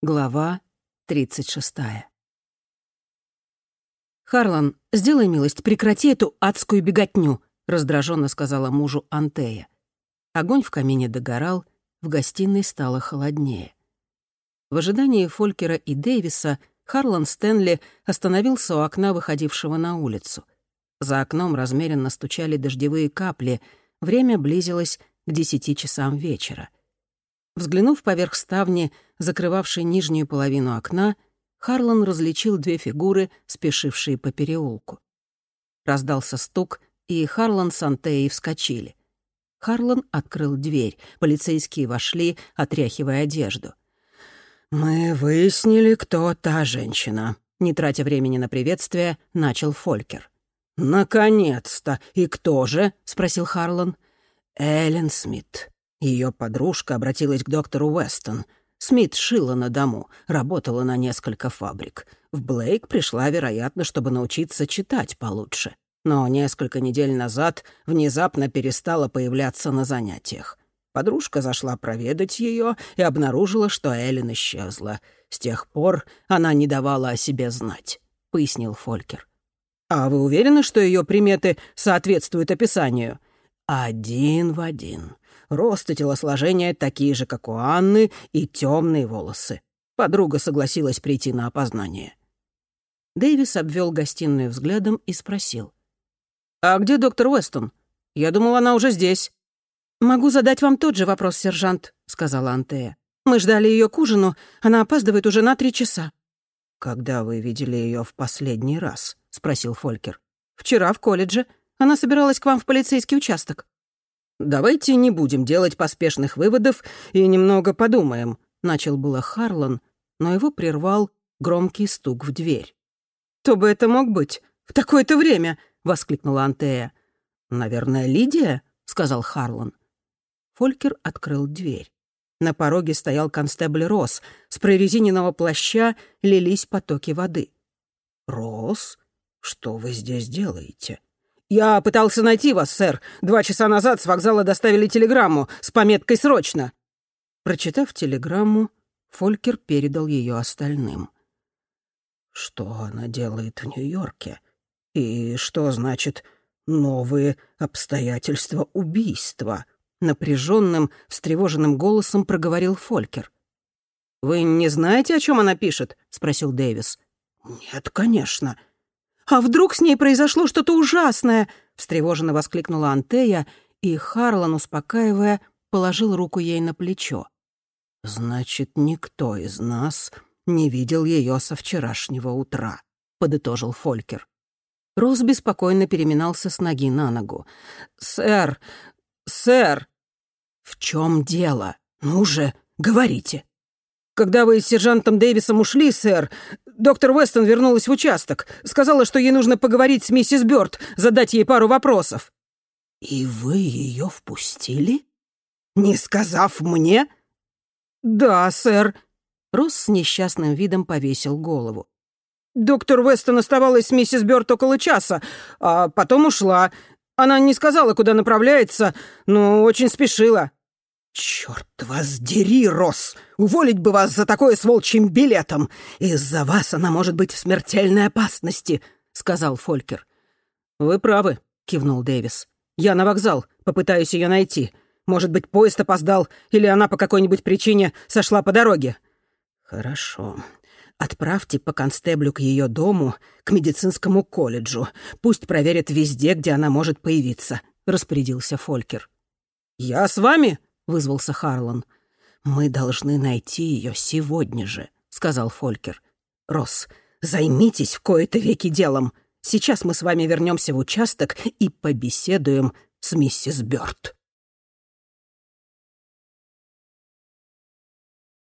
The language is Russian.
Глава 36. «Харлан, сделай милость, прекрати эту адскую беготню», — раздраженно сказала мужу Антея. Огонь в камине догорал, в гостиной стало холоднее. В ожидании Фолькера и Дэвиса Харлан Стэнли остановился у окна, выходившего на улицу. За окном размеренно стучали дождевые капли, время близилось к десяти часам вечера. Взглянув поверх ставни, закрывавшей нижнюю половину окна, Харлан различил две фигуры, спешившие по переулку. Раздался стук, и Харлан с Антеей вскочили. Харлан открыл дверь. Полицейские вошли, отряхивая одежду. «Мы выяснили, кто та женщина», — не тратя времени на приветствие, начал Фолькер. «Наконец-то! И кто же?» — спросил Харлан. «Эллен Смит. Ее подружка обратилась к доктору Уэстон. Смит шила на дому, работала на несколько фабрик. В Блейк пришла, вероятно, чтобы научиться читать получше. Но несколько недель назад внезапно перестала появляться на занятиях. Подружка зашла проведать ее и обнаружила, что Эллен исчезла. С тех пор она не давала о себе знать, — пояснил Фолькер. «А вы уверены, что ее приметы соответствуют описанию?» «Один в один рост и телосложение такие же, как у Анны, и темные волосы. Подруга согласилась прийти на опознание. Дэвис обвел гостиную взглядом и спросил. «А где доктор Уэстон? Я думал, она уже здесь». «Могу задать вам тот же вопрос, сержант», — сказала Антея. «Мы ждали ее к ужину. Она опаздывает уже на три часа». «Когда вы видели ее в последний раз?» — спросил Фолькер. «Вчера в колледже. Она собиралась к вам в полицейский участок». «Давайте не будем делать поспешных выводов и немного подумаем», — начал было Харлан, но его прервал громкий стук в дверь. «Кто бы это мог быть? В такое-то время!» — воскликнула Антея. «Наверное, Лидия?» — сказал Харлан. Фолькер открыл дверь. На пороге стоял констебль Росс. С прорезиненного плаща лились потоки воды. «Росс, что вы здесь делаете?» «Я пытался найти вас, сэр. Два часа назад с вокзала доставили телеграмму с пометкой «Срочно». Прочитав телеграмму, Фолькер передал ее остальным. «Что она делает в Нью-Йорке? И что значит «новые обстоятельства убийства»?» Напряженным, встревоженным голосом проговорил Фолькер. «Вы не знаете, о чем она пишет?» — спросил Дэвис. «Нет, конечно. «А вдруг с ней произошло что-то ужасное?» — встревоженно воскликнула Антея, и Харлан, успокаивая, положил руку ей на плечо. «Значит, никто из нас не видел ее со вчерашнего утра», — подытожил Фолькер. Рос беспокойно переминался с ноги на ногу. «Сэр! Сэр!» «В чем дело? Ну же, говорите!» «Когда вы с сержантом Дэвисом ушли, сэр, доктор Уэстон вернулась в участок. Сказала, что ей нужно поговорить с миссис Бёрд, задать ей пару вопросов». «И вы ее впустили?» «Не сказав мне?» «Да, сэр». Росс с несчастным видом повесил голову. «Доктор Уэстон оставалась с миссис Бёрд около часа, а потом ушла. Она не сказала, куда направляется, но очень спешила». «Черт вас дери, Рос! Уволить бы вас за такое с волчьим билетом! Из-за вас она может быть в смертельной опасности!» — сказал Фолькер. «Вы правы», — кивнул Дэвис. «Я на вокзал, попытаюсь ее найти. Может быть, поезд опоздал, или она по какой-нибудь причине сошла по дороге». «Хорошо. Отправьте по констеблю к ее дому, к медицинскому колледжу. Пусть проверят везде, где она может появиться», — распорядился Фолькер. «Я с вами?» Вызвался Харлан. «Мы должны найти ее сегодня же», — сказал Фолькер. «Росс, займитесь в кои-то веки делом. Сейчас мы с вами вернемся в участок и побеседуем с миссис Бёрд».